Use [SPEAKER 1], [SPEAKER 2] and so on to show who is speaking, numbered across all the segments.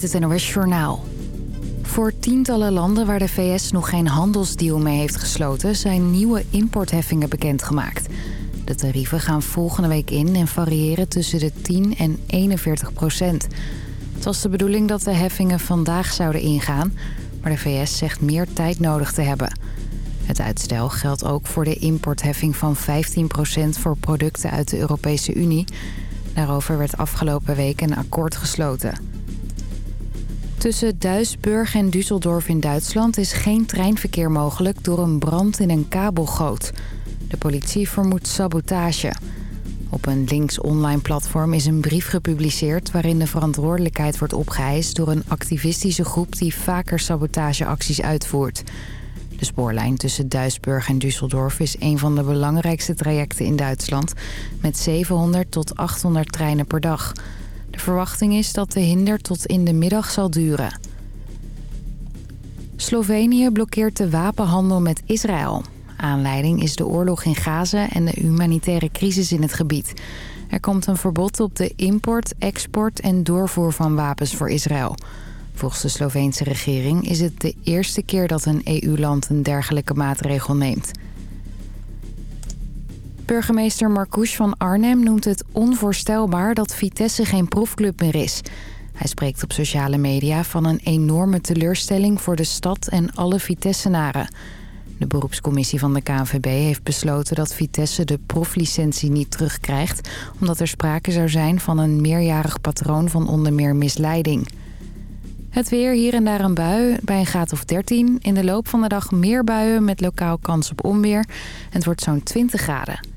[SPEAKER 1] met het NOS Journaal. Voor tientallen landen waar de VS nog geen handelsdeal mee heeft gesloten... zijn nieuwe importheffingen bekendgemaakt. De tarieven gaan volgende week in en variëren tussen de 10 en 41 procent. Het was de bedoeling dat de heffingen vandaag zouden ingaan... maar de VS zegt meer tijd nodig te hebben. Het uitstel geldt ook voor de importheffing van 15 procent... voor producten uit de Europese Unie... Daarover werd afgelopen week een akkoord gesloten. Tussen Duisburg en Düsseldorf in Duitsland is geen treinverkeer mogelijk door een brand in een kabelgoot. De politie vermoedt sabotage. Op een links online platform is een brief gepubliceerd... waarin de verantwoordelijkheid wordt opgeëist door een activistische groep... die vaker sabotageacties uitvoert. De spoorlijn tussen Duisburg en Düsseldorf is een van de belangrijkste trajecten in Duitsland... met 700 tot 800 treinen per dag. De verwachting is dat de hinder tot in de middag zal duren. Slovenië blokkeert de wapenhandel met Israël. Aanleiding is de oorlog in Gaza en de humanitaire crisis in het gebied. Er komt een verbod op de import, export en doorvoer van wapens voor Israël... Volgens de Sloveense regering is het de eerste keer dat een EU-land een dergelijke maatregel neemt. Burgemeester Marcouch van Arnhem noemt het onvoorstelbaar dat Vitesse geen proefclub meer is. Hij spreekt op sociale media van een enorme teleurstelling voor de stad en alle Vitessenaren. De beroepscommissie van de KNVB heeft besloten dat Vitesse de proflicentie niet terugkrijgt... omdat er sprake zou zijn van een meerjarig patroon van onder meer misleiding. Het weer, hier en daar een bui, bij een graad of 13. In de loop van de dag meer buien met lokaal kans op onweer. Het wordt zo'n 20 graden.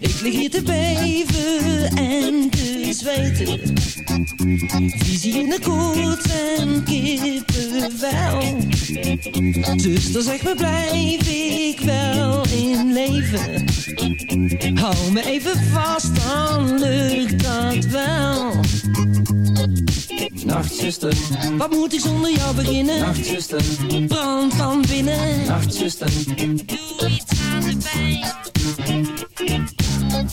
[SPEAKER 2] Ik lig hier te beven en te zweten. Visie in de koets en kippenvel. Zuster, zeg me, blijf ik wel in leven? Hou me even vast, dan lukt dat wel.
[SPEAKER 3] nachtzuster,
[SPEAKER 2] Wat moet ik zonder jou beginnen?
[SPEAKER 3] nachtzuster,
[SPEAKER 2] Brand van binnen.
[SPEAKER 3] nachtzuster,
[SPEAKER 2] Doe iets aan de pijn.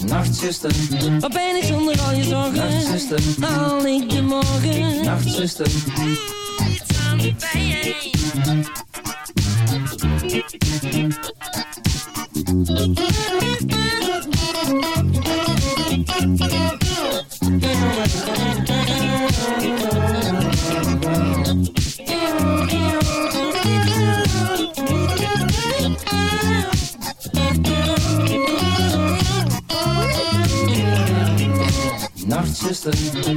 [SPEAKER 3] nachtzuster,
[SPEAKER 2] Wat ben ik zonder al je zorgen?
[SPEAKER 3] nachtzuster,
[SPEAKER 2] Haal ik de morgen?
[SPEAKER 3] nachtzuster,
[SPEAKER 2] Doe iets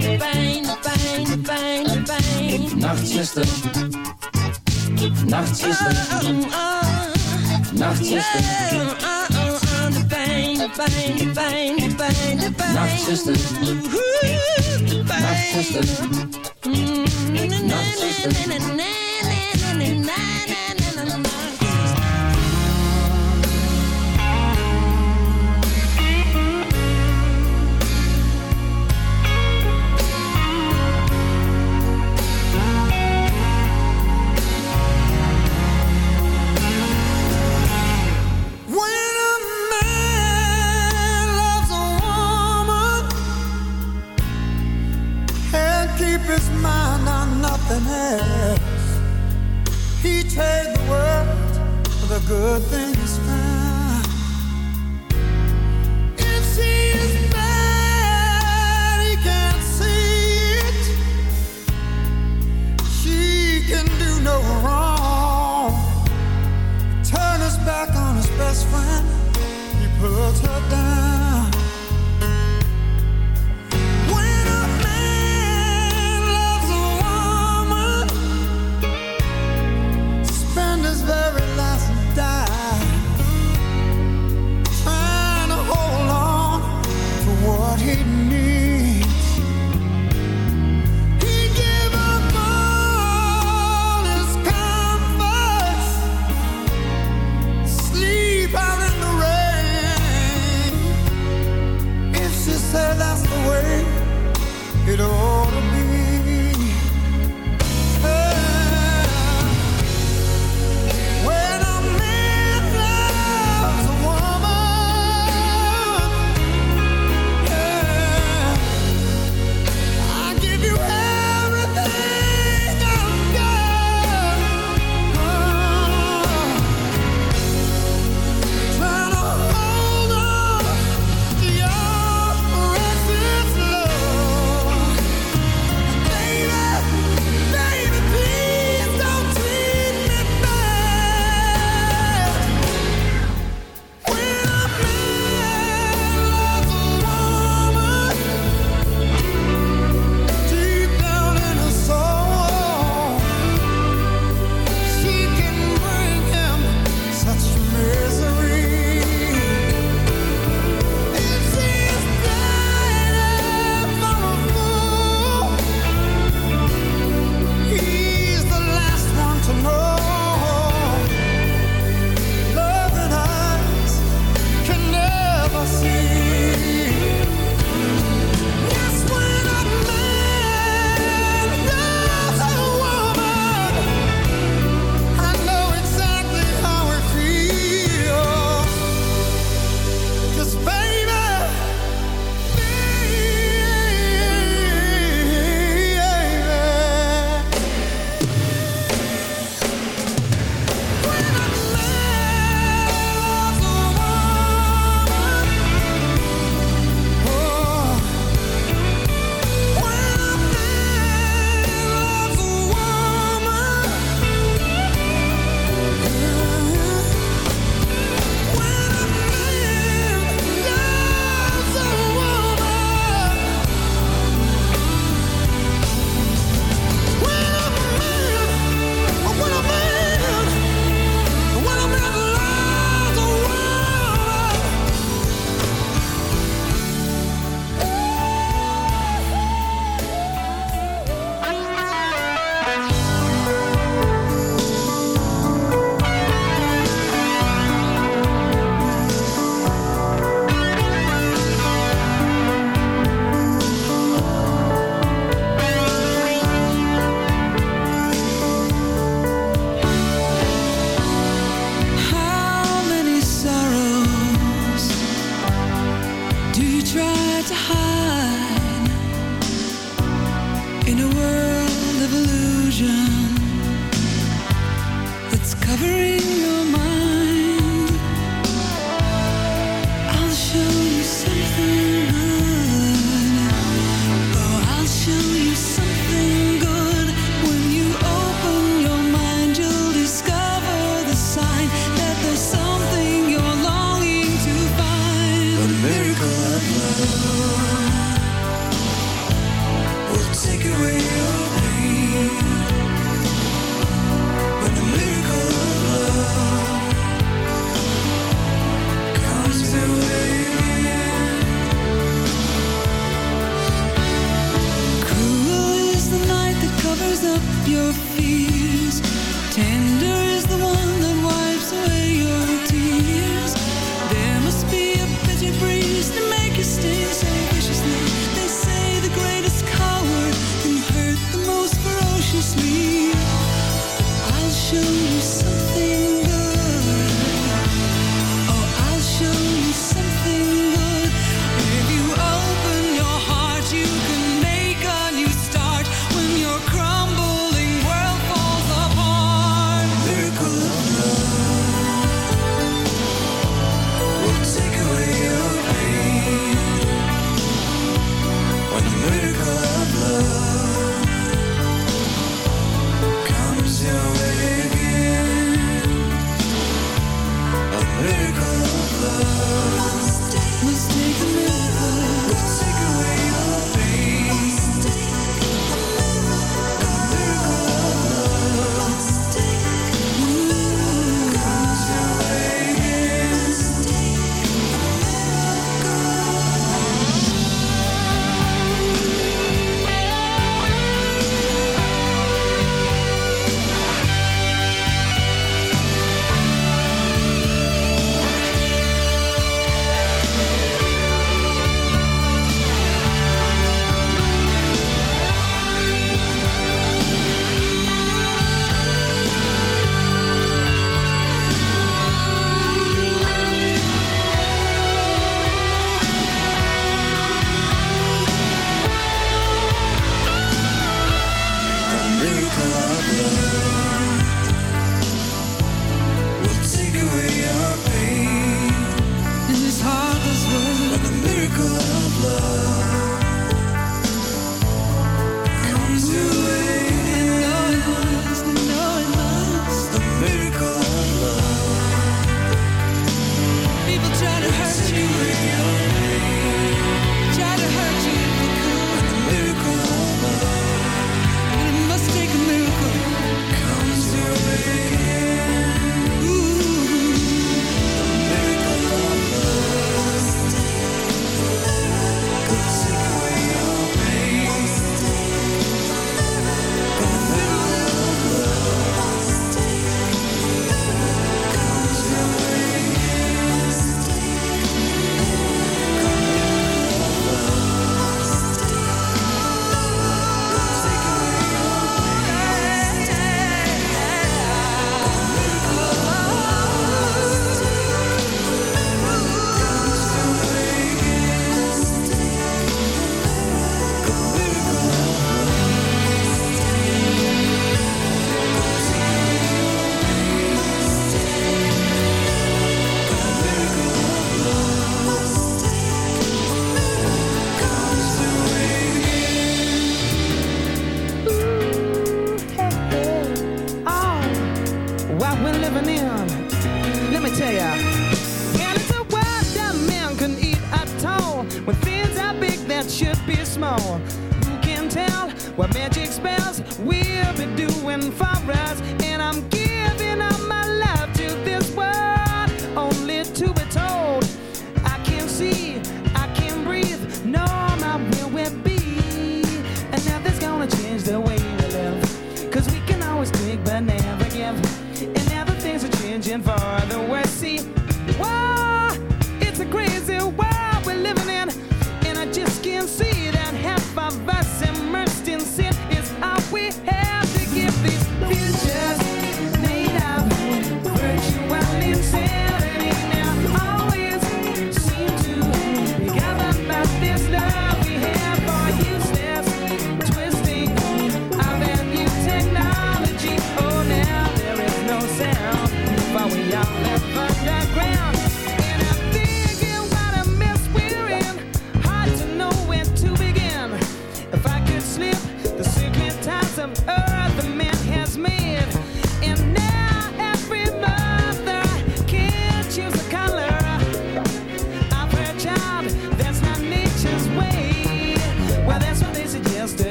[SPEAKER 2] de pijn, de pijn, de pijn, de pijn.
[SPEAKER 3] Nachtzuster, nachtzuster, oh,
[SPEAKER 2] oh, nachtzuster. De pijn, de pijn, de pijn, de pijn.
[SPEAKER 3] Nachtzuster.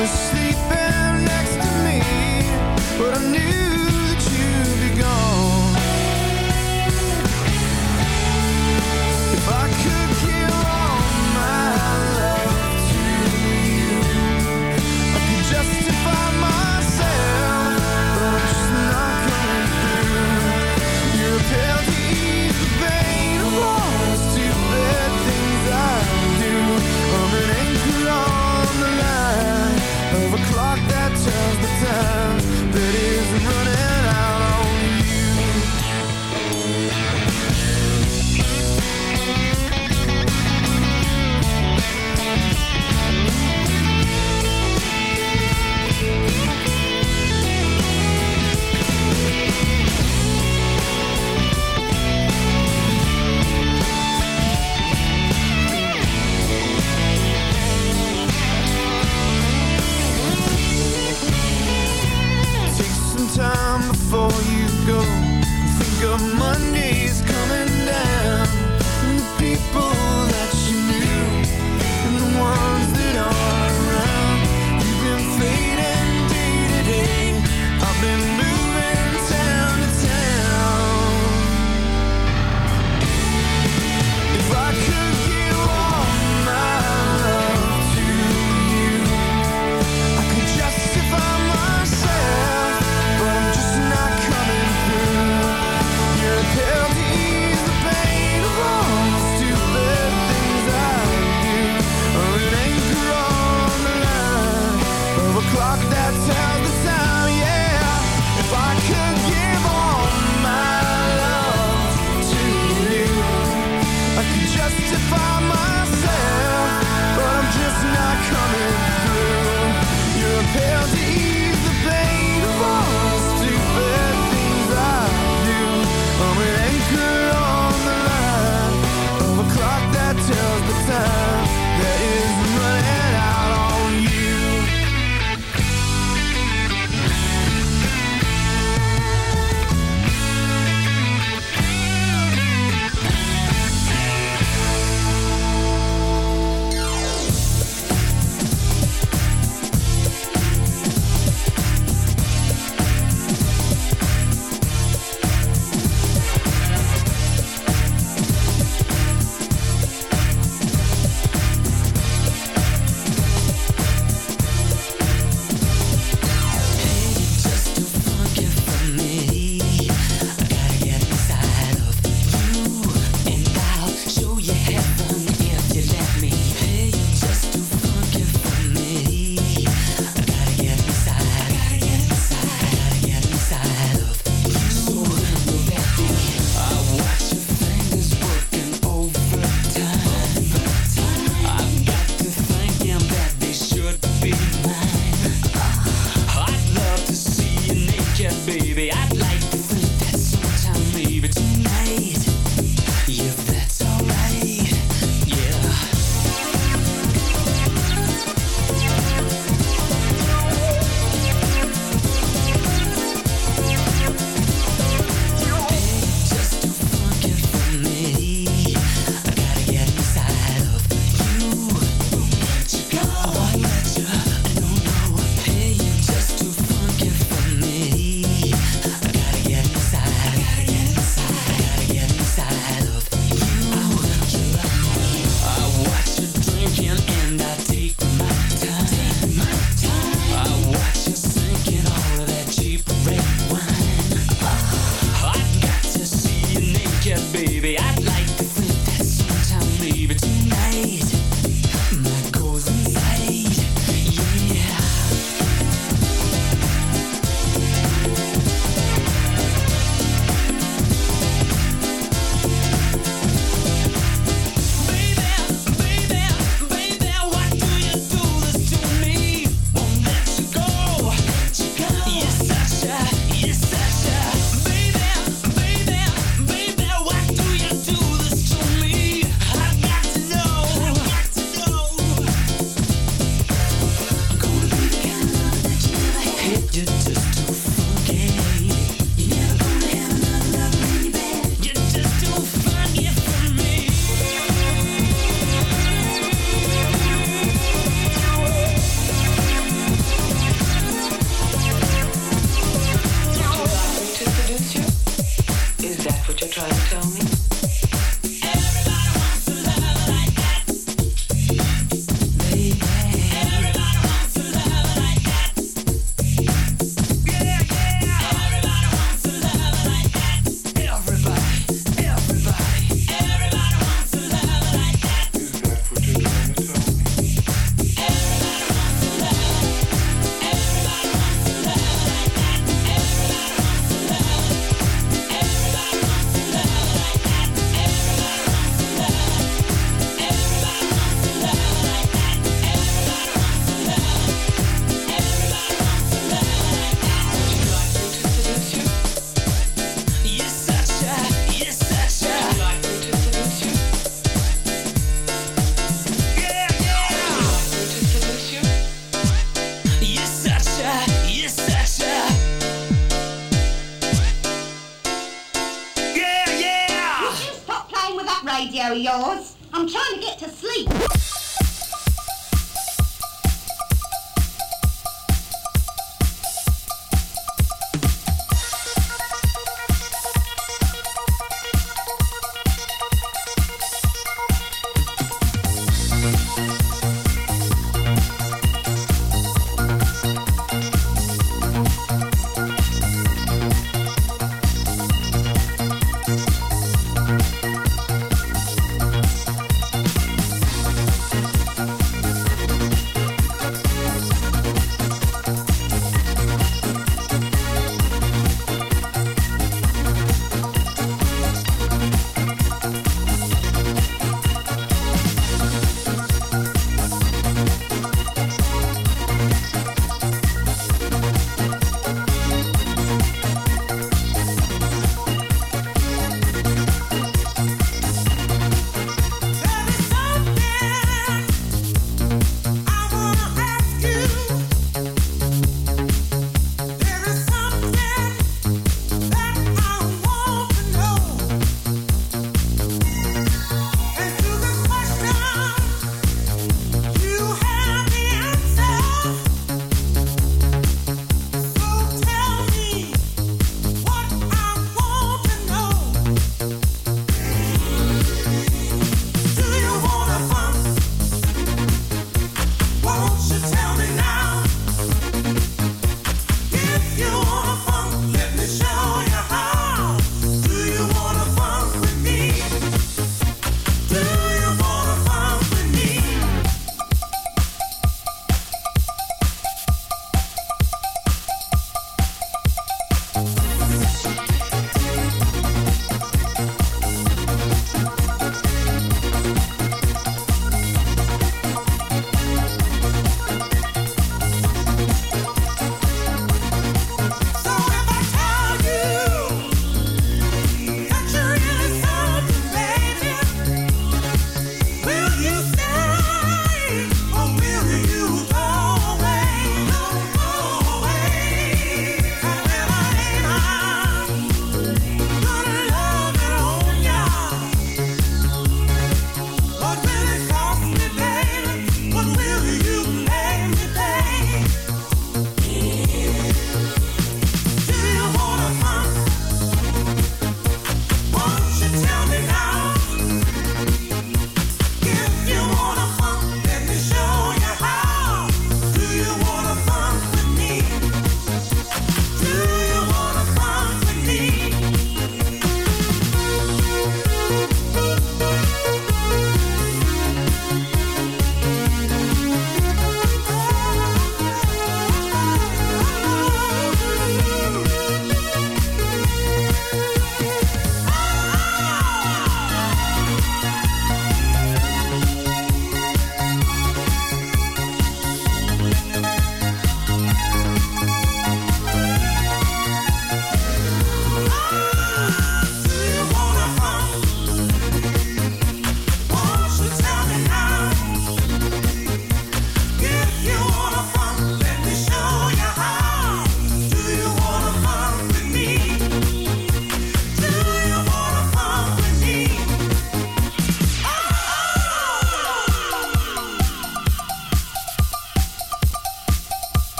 [SPEAKER 4] was sleeping.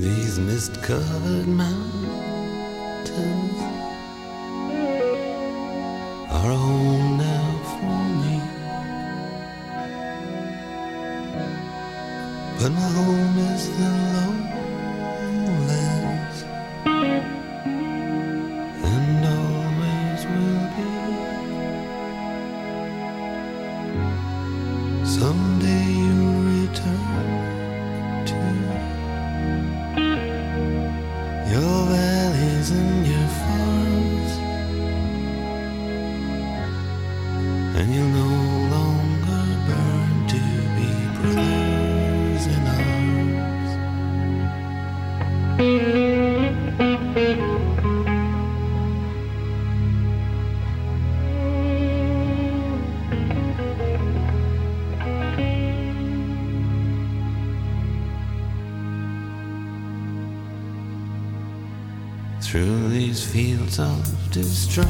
[SPEAKER 5] these mist covered mountains are home now for me. But my home
[SPEAKER 6] destruct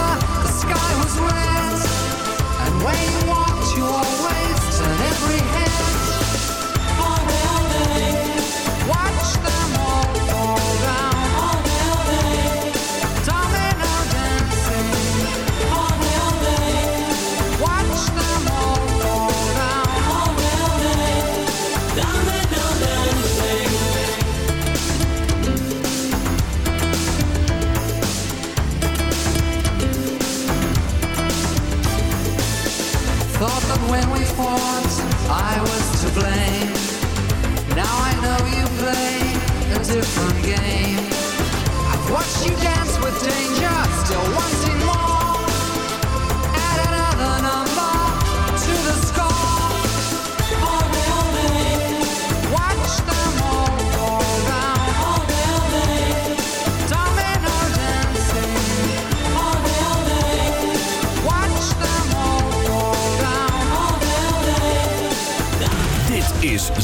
[SPEAKER 7] before